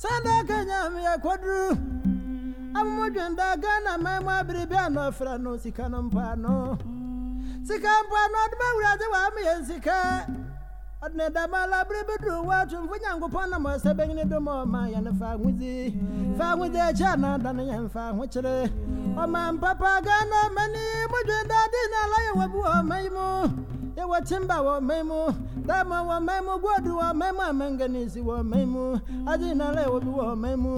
Sanda Kenya mi akwaduru amumudwenda Ghana mɛmu abiri bi anɔ fira no sika no mpaano sika mpaano ɔduma awurade wa amu yɛ nsika ɔdina dama labiri bi duru wa nyankopɔn nam ɔsɛ bɛnyini dum ɔma yɛn fa ahudzi fa ahudzi akyi anada no yɛn fa ahokyere ɔma mpapa Ghana mɛni mudwenda adi na ala yɛ wɔ wɔ ɔma yi mu yɛ timba wɔ ɔma yi mu. Dama wɔ ɔma yi mu godu wɔ ɔma yi mu amanganisi wɔ ɔma yi mu ade na ala yɛwɔ bi wɔ ɔma yi mu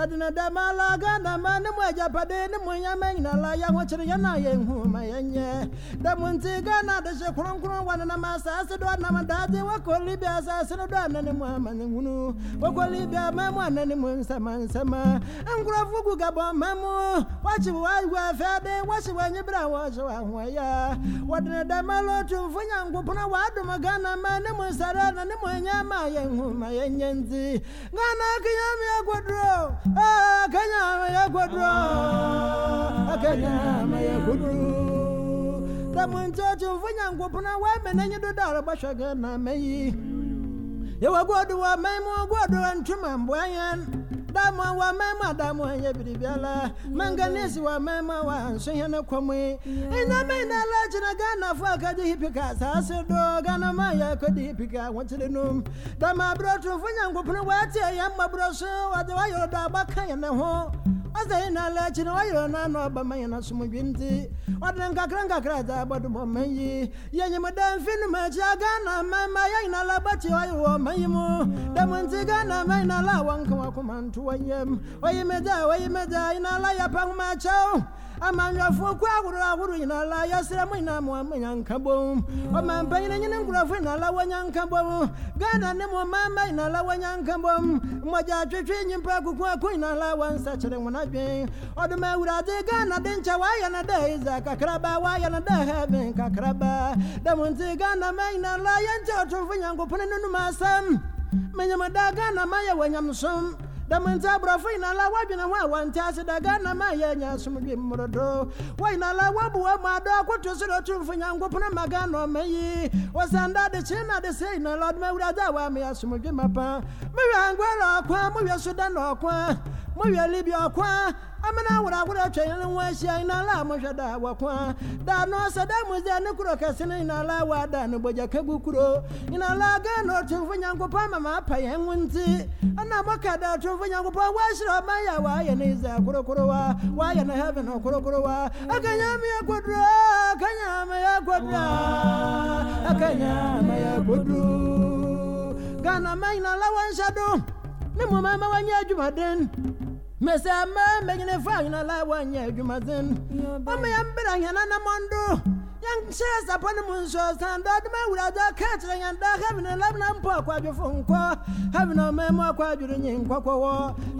ɛdene damala ghana ma ne mu agyapade ne mu nyama nyinala yɛahokyere yɛn a yɛnhu ma yɛnyɛ da mu nti ghana de hye kronkron wɔ nenam asase do anam daade wɔkɔ libia asase no do anane mu amane hunu wɔkɔ libia ma mu anane mu nsɛma nsɛma nkurɔfo gu gabɔ ma mu wɔkye wɔagu afɛde wɔhye wɔanyi berɛ a wɔhye wɔ ahoɔyɛ wɔdene damala ɔtumfo nyankopɔn a wɔadom ghana ma ne mu sare na ne mu nyama a yɛnhu ma yɛnyɛ nti ghana kenyame agoduro kenyame agoduro kenyame agoduro da mun ce cin funyan gufuna wai mene yi da raba shaga na mai yawa godu wa mai mu godu an tuma mbuayen da mu wa mai ma da mu ya biribiala. Manganesi wa mai ma wa sun yana kwamwe ina mai na laji na gana fa ka ji hipika sa se do gana ma ya ka di hipika wantile num. Da ma bro tun funyan gufuna wa te yamma bro so wa da wa yo da ba kan yana ho asa ina laji na wa yo na no ba mai na sumu binti. Wadda kakra kakra ta badu mo mayi yenye mo dan fin ma cha gana ma ma ya ina la bati wa yo mayi mo da mun ti gana ma ina la wan kuma kuma ntu wanyem wayi me da wayi me da ina la ya pa ma chao amanyɔfo kɔ ahoro ahoro nyina la yɛsrɛ mo nyina mo ama nyanka bom ɔmampa nyina nyina la wɔnyanka bom ghana ne mo mama nyina la wɔnyanka bom mmɔgya twetwe nyimpa kuku ako nyina la wɔnsakyere wɔn adwen ɔdoma awurade ghana de nkyɛ waayɛ no dɛ isa kakraba waayɛ no dɛ heaven kakraba. Dɛ mo nti ghana ma nyina la yɛnkyɛ ɔtomfo nyankopɔn no nom asɛm menyamada ghana ma yɛ wɔ nyamsom damanti aborɔfo nyinala woadwene ho a wɔnte ase da ghana ma yɛ anya asomdwe mmorodo wɔ nyinala woaboa mu adɔ akoto so dɛ ɔtomfo nyankopɔn ma ghana ɔma yi wɔsanda de kyee na de sɛ nyinala ɔdoma awurade a wɔama yɛ asomdwe mapa mehwɛ angola ɔkwa mohwɛ sudan ɔkwa mohwɛ libya ɔkwa amena awurawura atwa yɛn ho ahyia nyinala a mohwɛ da wɔkwa da no sɛ da mu sɛ ne kuro. Kɛse no nyinala wɔada no bogya ka gu kuro nyinala ghana ɔtomfo nyankopɔn ma maapa yɛn ho nti ɛna moka da ɔtomfo nyankopɔn wɔahyerɛ ɔma yɛ wɔayɛ no israel korokorowa wɔayɛ no heaven korokorowa akanyame yɛ koduro akanyame yɛ koduro akanyame yɛ koduro ghana ma nyinala wɔnhyɛ do ne mu mama mɛsɛ mɛ mɛnyine fa nyina la wɔnyɛ adwumaden ɔma yɛmbra hɛna namɔndo yɛnhyɛ sapɔ no mu nsuo san dɔ doma awurade ka kyerɛ yɛn da havene labena mpo akwadwefo nkɔ havene ɔma mu akwadwere nye nkɔkɔwɔ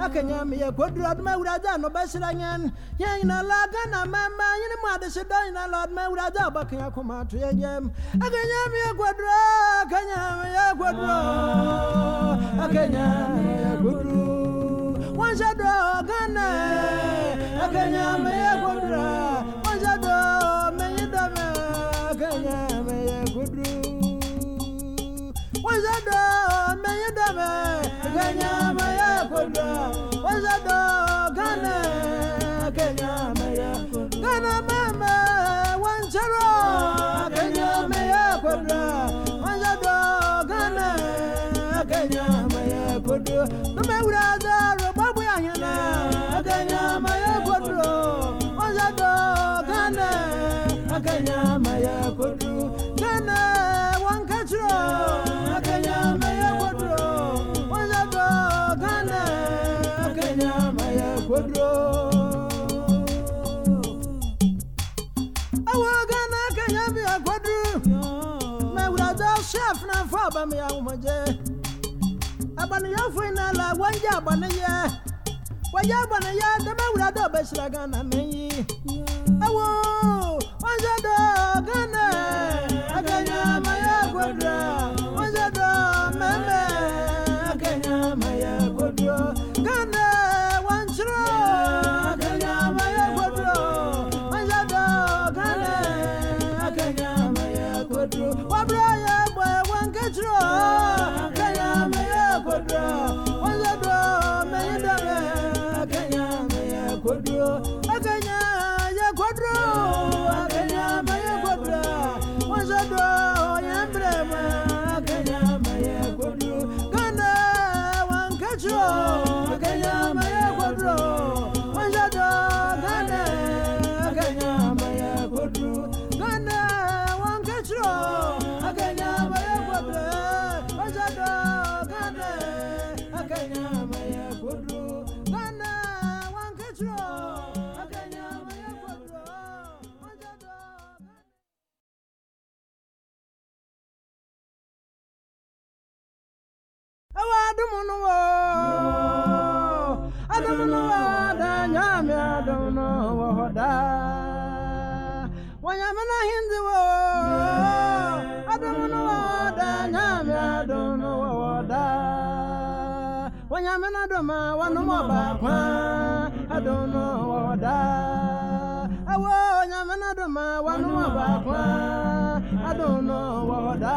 akanya meyɛ koduro ɔdoma awurade a no bɛhyerɛ yɛn yɛn nyina la ghana mama yene mu adehye dɔ nyina la ɔdoma awurade a ɔbɛka yɛ koma ato yɛ gyɛm akanya meyɛ akanya meyɛ akanya meyɛ koduro wọ́nṣẹ́ dọ̀ gánà ẹ̀kẹ́nyà mẹ́yẹ Aganya maya bodo No me ura zaro babu ayana Aganya maya bodo Ozado gane Aganya maya bodo Gane wankachro Aganya maya bodo Ozado gane Aganya maya Chef na faba me ya abaniya fina la wanja abaniya wanja abaniya dɛmɛ wula dɔw bɛ sirakan na mɛ n ye. Wankachro wanyamena doma wanuma bakwa adono woda awo wanyamena doma wanuma bakwa adono woda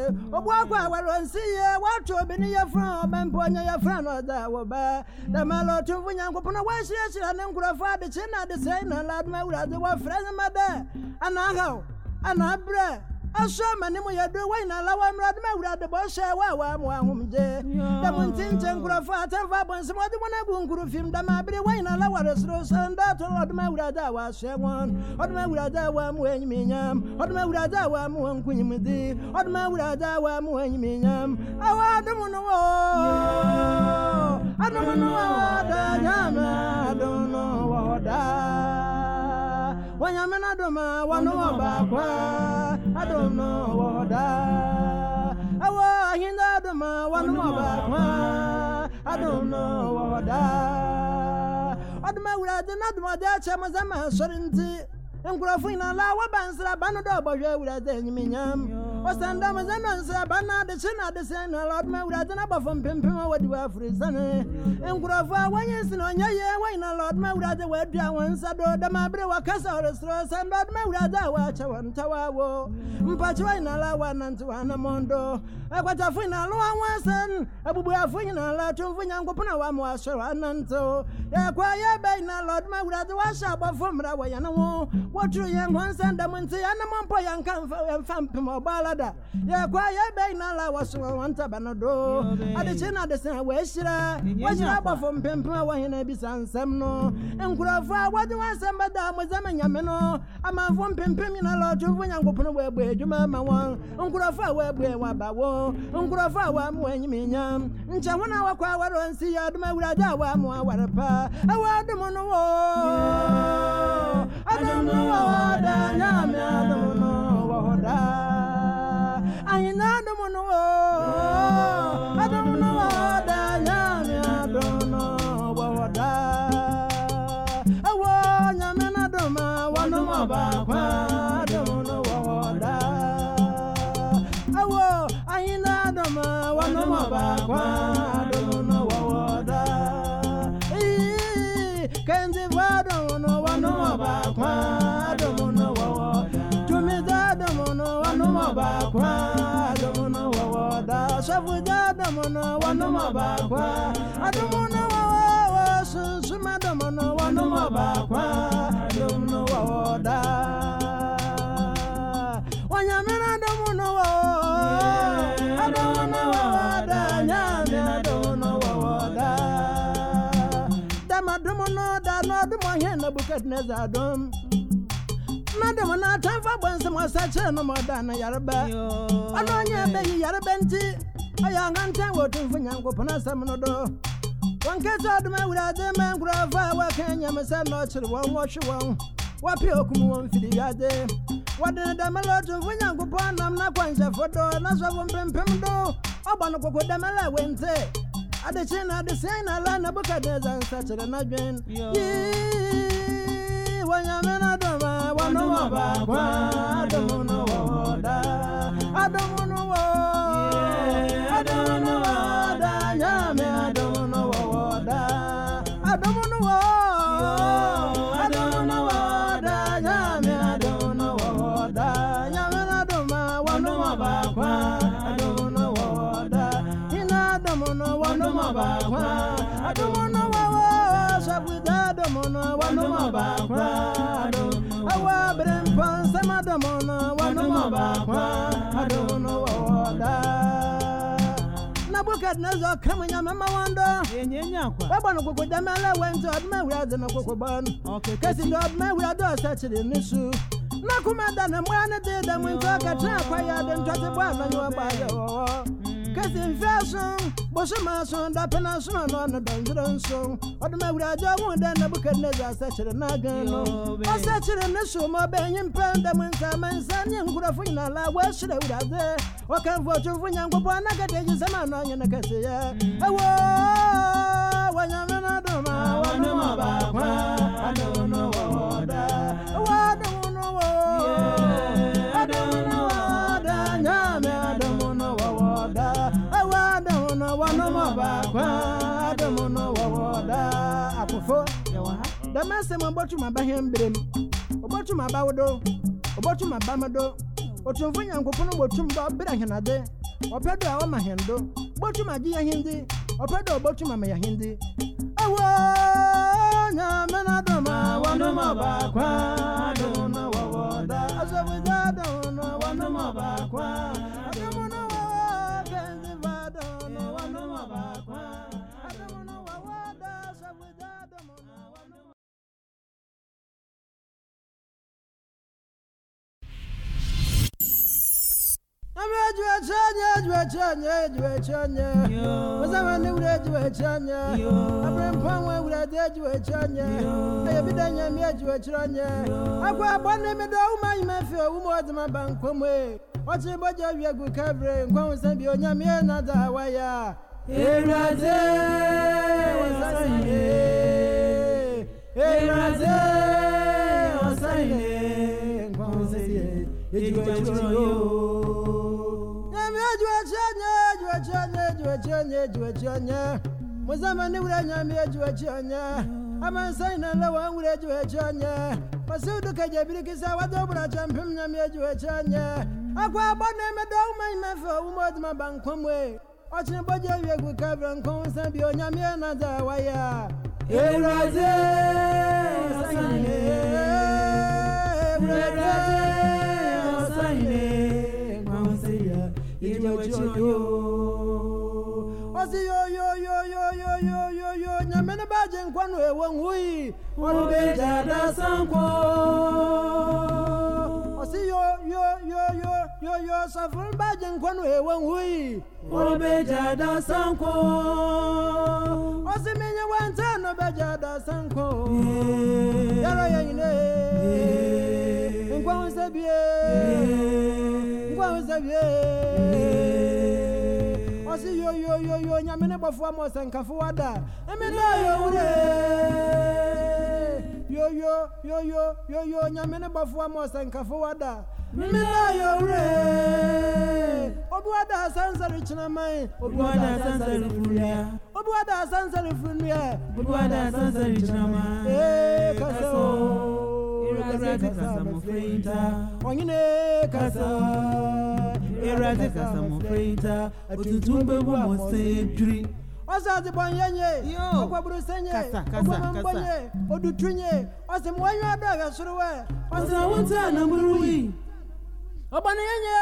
Obuako awaronsi ye watu obini ye fra memponya ye fra no da wo ba. Da malo tumfu nyankopona wa shira shira ne nkurafo ade chena ade sai na lad ma wura de wa fra ma da. Ana ha ana bre aso amane mu yɛdo wɔnyina la wɔ mmerɛ de ma awurade bɔhyɛ wɔ a wɔamo ahomgye dɛ mo ntinkyɛ nkurɔfo atamfa abɔnsɛm ɔde mo no agu nkuro fim dam abere wɔnyina la wɔre soro sɛ nda to ɔde ma awurade a wɔasoɛ wɔn ɔde ma awurade a wɔamo anyiminyam ɔde ma awurade a wɔamo wɔ nkonyimdi ɔde ma awurade a wɔamo anyiminyam awɔ adom no wɔ adom no wɔ da nyame adom no wɔ daa wanyamena doma wano wabakwa adono woda awa hinda doma wano wabakwa adono woda ọdụma wura dị na dụmọdụ acha mazama sọrọ ntị nkwụrọfụ ị na ala awa bansịra banụ dị ọgbọjọ wura dị enyiminyam Osanda mazana se bana de sina de sen lord me wura tena ba fom pem pem wadi wa frisane. Enkurafo wanye sin onye ye wayna lord me wura de wadu awan sado de ma bre wa kasa or stro sen lord me wura da wa che won tawawo. Mpachi wayna la wa nanti wa na mondo. Akwata fina lo awan sen abubu afunya na la tumfu nyankopona wa mo asoro ananto. Ya kwa ye bayna lord me wura de wa sha ba fom ra wa ya na wo. Wotru ye ngwan sen da munti ana mampo yankan fa fam pem obala da yɛkɔ yɛbɛ nyinaa la wɔso wɔn ntaba no do adekye na adesɛn a wɔahyira wɔahyira abɔfo mpempem a wɔhene bisa nsɛm no nkurɔfo a wɔde wɔn asɛm bɛda mo gyama nyame no amanfo mpempem nyinaa la ɔtomfo nyankopɔn wɔabue adwuma ma wɔn nkurɔfo a wɔabue wɔaba wɔn nkurɔfo a wɔama wɔn anyiminyam nkyɛ ho na wɔkɔ a wɔrɔnsi yɛ adom awurade a wɔamo aware pa. Ɛwɔ adom no wɔ adom no wɔ da nyame adom no wɔ adom no wɔ da nyame adom no wɔ da ɛwɔ nyame no adom a wɔnom ɔbaako adom no wɔ da ɛwɔ ahena adom a wɔnom ɔbaako adom no wɔ da Ii, kɛntefo adom no wɔnom ɔbaako adom no wɔ tumidza adom no ma ba kwa adumuna wawa da safuja damuna wanu ma ba kwa adumuna wawa wa susuma damuna wanu ma ba kwa adumuna wawa da wanyamina damuna wawa adumuna wawa da nyamina damuna wawa da dama dumuna da no dumuna neza dum. mmadụ m na-ata afọ gbansi m ọsachaa nụmọda na yaraba. Ọnụ onye ebeghị yaraba ntị ọya ha ntị wetu mfunya ngwụpụna samnodo wankịtị ọdụm ewere adị me ngwụrụ afọ awaka enye m sa na ọchịrị wọn wọchịwọn wapịa okum wọn firi ya dị wadịnịdamela otu mfunya ngwụpụ anọ m nakwa njefodo nasọfụ mpempem do ọgbanụkwụkwụ demela wentị adịchi na adịsi anyị n'ala nebukadneza nsachịrị na gwen yi wanyamena do I don't know what wo adomuno woda nyame adomuno wawoda adomuno wo adomuno woda nyame adomuno wawoda nyame adoma wano wabagwa adomuno wawoda ina adomuno wano mabagwa adomuno wawo sabwida adomuno wano mabagwa adomuno awa brem pan sama da mona wano ma ba kwa adono wada na bukat na zo kama nya mama wando. Yenye nya kwa baba no koko da mala wento adma wura de no koko ban. Kasi do adma wura do sachi de nisu na to ka tra kwa ya de ntwa te bwana Cause in fashion, was a mass on the the dungeon the the such a nagan. I such a national my banyan pandemon, good of should I have there? Or can't watch over young Guanaga, a. I. bɛma asɛm ɔbɔtum aba hɛn berɛ mu ɔbɔtum aba wo do ɔbɔtum aba me do ɔtumfo nyankopɔn no bɔtum dɛ ɔbrɛ henade ɔpɛ do a ɔma hɛn do bɔtum agye yɛ hindi. Ɔpɛ do ɔbɔtum ama yɛ hindi. Ɛwɔ nyame na dɔma wɔnom ɔbaakwa do na wɔwɔ da. Asɔfo gya do na wɔnom ɔbaakwa Abrajuachanya, Juachanya, Juachanya, Wasavani Urajuachanya, Abram Pangwa Uradia Juachanya, Ayabidanya Mia Juachanya, Aqua Bonamida, my Mafia, Umadama Bankway, Watching Boja Yagu Cabra, and Kwan Sambi on Yamia Nada Hawaii. Eraze, Wasaye, Eraze, Wasaye, Kwan Sambi, Ejuachanya. juwachonye juwachonya muzamani uranyamire juwachonya amasaina lawa ure juwachonya masuduka jabirikisa wadoburacha mpimunyamire juwachonya kwasi yoyoyoyoyoyoyoyo nyame ne baaje nkwa no ɛwɔ nwui wobɛgya dasanko ɔsi yoyoyoyoyo sɔfo ne baaje nkwa no ɛwɔ nwui wobɛgya dasanko ɔsi menye wante no bɛgya dasanko yɛrɛ yɛ nyine nkwa ho sɛ bie nkwa ho sɛ bie ɔsi yoyoyoyo nyame ne bɔfoɔ ma ɔsɛnkafowa da. Ɛmɛ ne ɔyowure yoyoyoyoyo nyame ne bɔfoɔ ma ɔsɛnkafowa da. Mmiri ayowure obuada asansari kyinaman obuada asansari furuya obuada asansari furuya obuada asansari kyinaman ee eh, kaso. Ewura kasa mo fɛ yi ta ɔnyina kasa. Era de casa mo freita, otutu mbe wo mo sedri. Osa ti bon yenye, okwa buru senye, okwa mbonye, odutunye, osa mo yanyo abra suruwe. Osa wonta na muruwi. Obana yenye,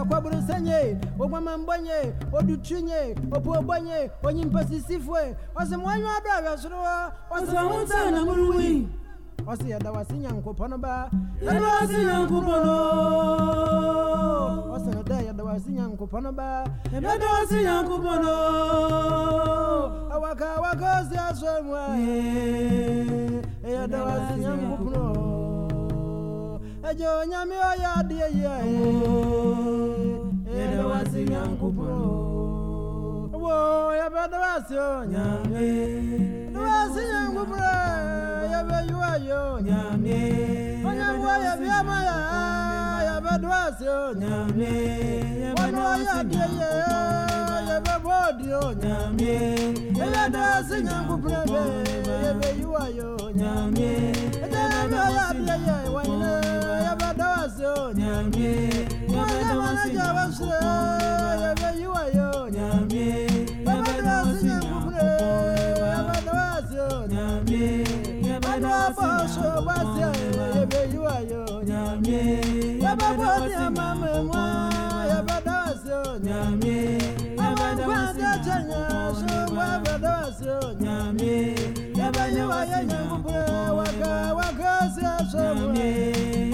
okwa buru senye, okwa mbonye, odutunye, opo obonye, onyimpasisifwe, osa mo yanyo abra suruwe. Osa wonta na muruwi ɔsi ɛda wasi nyankopɔn ba. Ɛda wasi nyankopɔn ɔsi ɛda ɛda wasi nyankopɔn ba. Ɛda wasi nyankopɔn awaka awaka ɔsi asɔ mu a ɛda wasi nyankopɔn ɛjɛ onyame ɔyɛ adeɛ yie ɛda wasi nyankopɔn wo ɛbɛda wasi onyame. Nyame.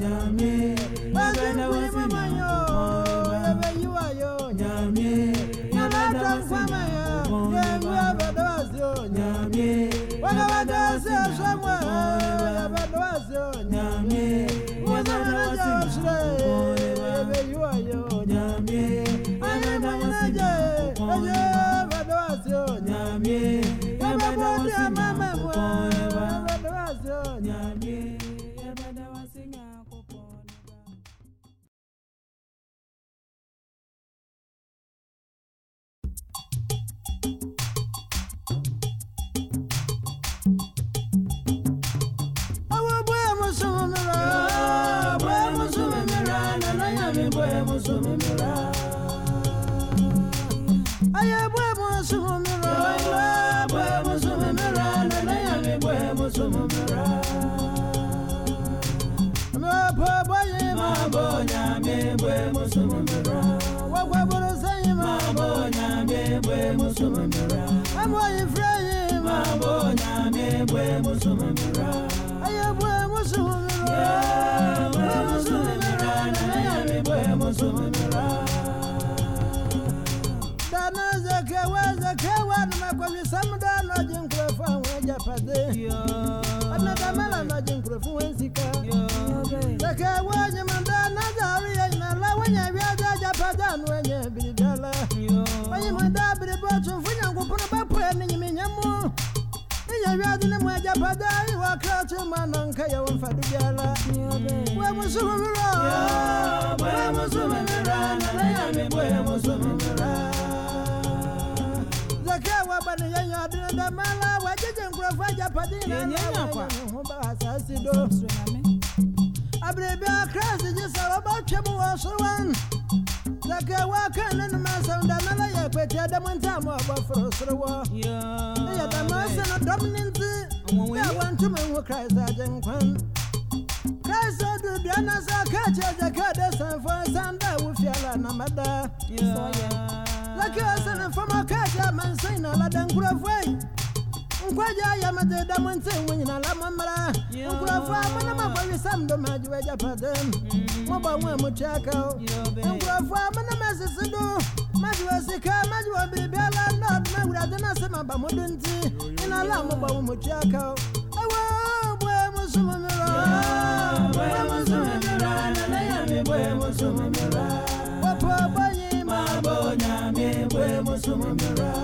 wase boye musumira. Na jinkwefu wensika. Zekewa nyamandana zariya inala wenya biaja japadan wenye bilidala. Wanyi mwenda bilibotu mfunya ngupuna bapwe ni nyiminyamu. Inya biaja ni mweja padai wakati mananka ya wamfadu jala. We musumira. Bwe musumumira, nana Nyame bwe musumumira. Zekewa bani yenya adina damala wajije nkurafa japadina. Yenyenya kwa. Huba asasido. Abrebe akrasi jisa wabache mu wasuwan Zake waka nenu masanda nala ye kwete adamu ntamu abafro srowo Ya damasa na dominanti Ya wantu mengu Christ ajenkwan Christ odu biana sa kache zake de sanfo sanda ufiala na mada Zake asana fama kache mansaina la dankura fwey nkwaja yamate damu nti ŋunyina la mamara nkurɔfo a mo ne ma kɔ wisam do ma adwo agya padam mobɔ ho a motua ka o nkurɔfo a mo ne ma sisi do magye wɔ sika magye wɔ biribiala na ɔde ma awurade no ase maba mo do nti nyina la a mobɔ ho motua ka o ɛwɔ boa mu som mmerɛ Bwe musumumira, nana Nyame bwe musumumira. wɔpɔ bɔyi ma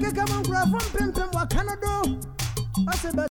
From what can I do? I said,